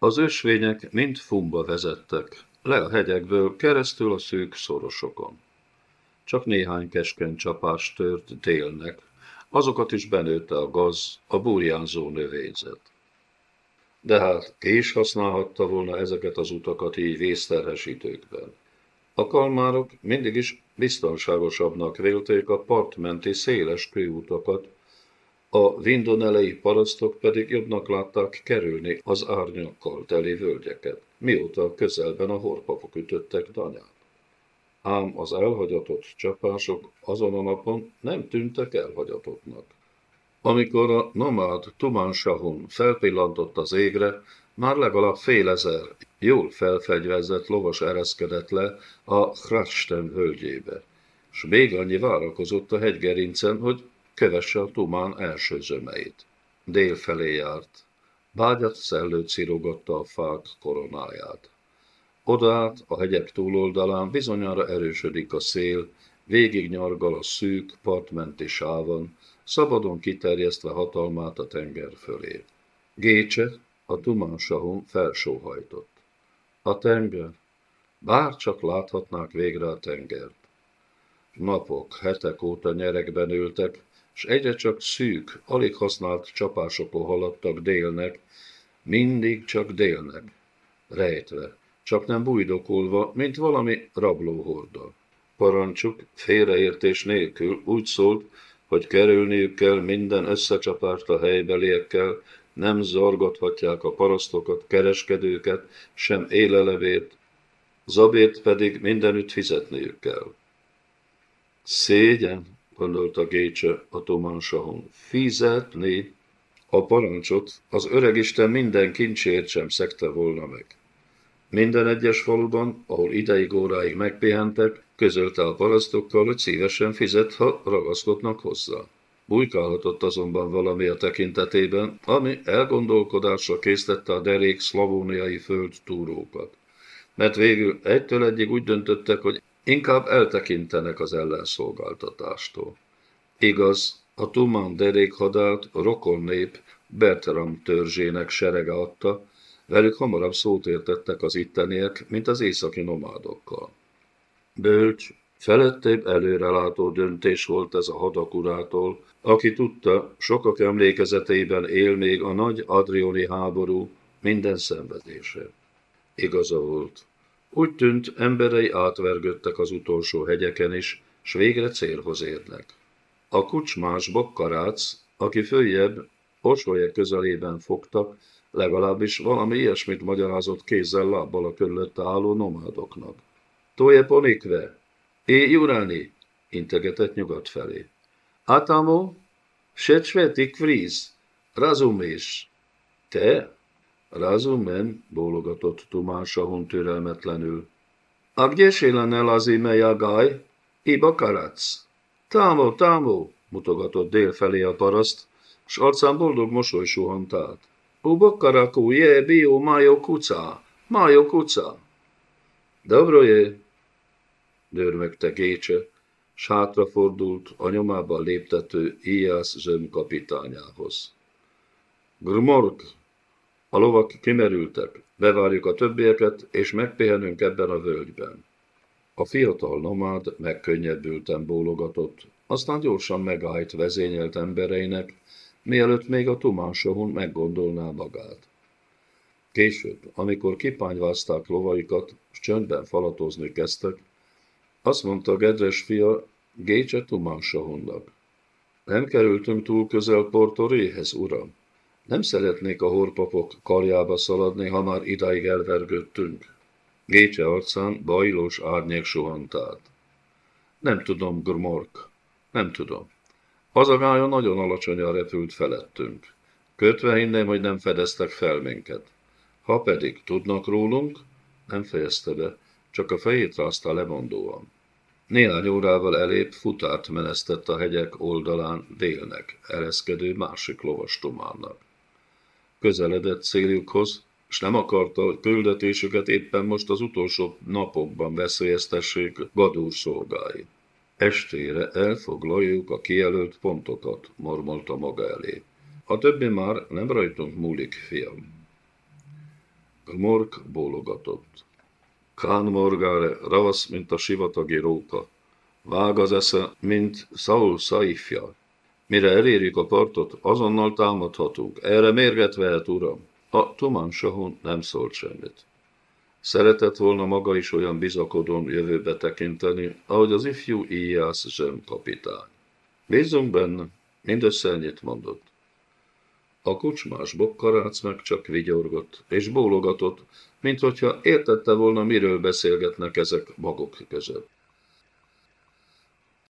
Az ösvények mind fumba vezettek, le a hegyekből, keresztül a szűk szorosokon. Csak néhány keskeny csapás tört délnek, azokat is benőtte a gaz, a burjánzó növényzet. De hát ki is használhatta volna ezeket az utakat így vészterhes időkben. A kalmárok mindig is biztonságosabbnak vélték a partmenti széles kőutakat, a vindonelei parasztok pedig jobbnak látták kerülni az árnyakkal teli völgyeket, mióta közelben a horpapok ütöttek danyát. Ám az elhagyatott csapások azon a napon nem tűntek elhagyatottnak. Amikor a nomád Tuman Sahun felpillantott az égre, már legalább fél ezer jól felfegyverzett lovas ereszkedett le a Hrasten völgyébe, s még annyi várakozott a hegygerincen, hogy kövesse a Tumán első zömeit. Dél felé járt. Bágyat szellő cirogatta a fák koronáját. Odaát a hegyek túloldalán bizonyára erősödik a szél, végig nyargal a szűk, partmenti sávon, szabadon kiterjesztve hatalmát a tenger fölé. Gécse, a tumánsahon felsóhajtott. A tenger, bár csak láthatnák végre a tengert. Napok, hetek óta nyerekben ültek, s egyre csak szűk, alig használt csapásokon haladtak délnek, mindig csak délnek, rejtve, csak nem bújdokolva, mint valami rablóhorda. Parancsuk félreértés nélkül úgy szólt, hogy kerülniük kell minden összecsapást a helybeliekkel, nem zargathatják a parasztokat, kereskedőket, sem élelevét, zabét pedig mindenütt fizetniük kell. Szégyen, gondolta Gécse a Tománsahon, fizetni a parancsot az öregisten minden kincsért sem szekte volna meg. Minden egyes faluban, ahol ideig óráig megpihentek, közölte a parasztokkal, hogy szívesen fizet, ha ragaszkodnak hozzá. Bújkálhatott azonban valami a tekintetében, ami elgondolkodásra késztette a derék szlavóniai föld túrókat. Mert végül egytől egyig úgy döntöttek, hogy inkább eltekintenek az ellenszolgáltatástól. Igaz, a Tumán derékhadát a rokon nép Bertram törzsének serege adta, velük hamarabb szót értettek az itteniek, mint az északi nomádokkal. Bölcs, felettébb előrelátó döntés volt ez a hadakurától, aki tudta, sokak emlékezetében él még a nagy adrioni háború minden szenvedése. Igaza volt. Úgy tűnt, emberei átvergődtek az utolsó hegyeken is, s végre célhoz érnek. A kucsmás bokkarác, aki följebb, Orsolye közelében fogtak, legalábbis valami ilyesmit magyarázott kézzel lábbal a körülötte álló nomádoknak. Toje ponikve, é jurani, integetett nyugat felé. Atamo, secsvetik fríz, razumés. Te? Razumem, bólogatott Tumásahon türelmetlenül. A gdzie się lenne jagaj? Iba karac. Támó, támó, mutogatott dél felé a paraszt, s arcán boldog mosoly suhant át. Ubakarakú, je, bio, májó kuca, májó kuca. Dobro je, dörmögte Gécse, s hátrafordult a nyomában léptető Ijász zöm kapitányához. Grmork, a lovak kimerültek, bevárjuk a többieket, és megpihenünk ebben a völgyben. A fiatal nomád megkönnyebbülten bólogatott, aztán gyorsan megállt vezényelt embereinek, mielőtt még a Tumánsahun meggondolná magát. Később, amikor kipányvázták lovaikat, s csöndben falatozni kezdtek, azt mondta a gedves fia Gécse Tumánsahunnak. Nem kerültünk túl közel Portoréhez, uram. Nem szeretnék a horpapok karjába szaladni, ha már idáig elvergődtünk. Gécse arcán bajlós árnyék suhant át. Nem tudom, Grmork, nem tudom. Az a gálya nagyon alacsonyan repült felettünk. Kötve hinném, hogy nem fedeztek fel minket. Ha pedig tudnak rólunk, nem fejezte be, csak a fejét rázta lemondóan. Néhány órával elébb futárt menesztett a hegyek oldalán délnek, ereszkedő másik lovastománnak. Közeledett céljukhoz, és nem akarta, hogy küldetésüket éppen most az utolsó napokban veszélyeztessék gadúr szolgái. Estére elfoglaljuk a kijelölt pontokat, mormolta maga elé. A többi már nem rajtunk múlik, fiam. Mork bólogatott. Kán morgáre, ravasz, mint a sivatagi róka. Vág az esze, mint Saul szaifja. Mire elérjük a partot, azonnal támadhatunk. Erre mérget vehet, uram. A Tomán Sahon nem szólt semmit. Szeretett volna maga is olyan bizakodón jövőbe tekinteni, ahogy az ifjú Ijász zsem kapitány. Bízunk benne, mindössze ennyit mondott. A kocsmás bokkarác meg csak vigyorgott, és bólogatott, mint hogyha értette volna, miről beszélgetnek ezek maguk között.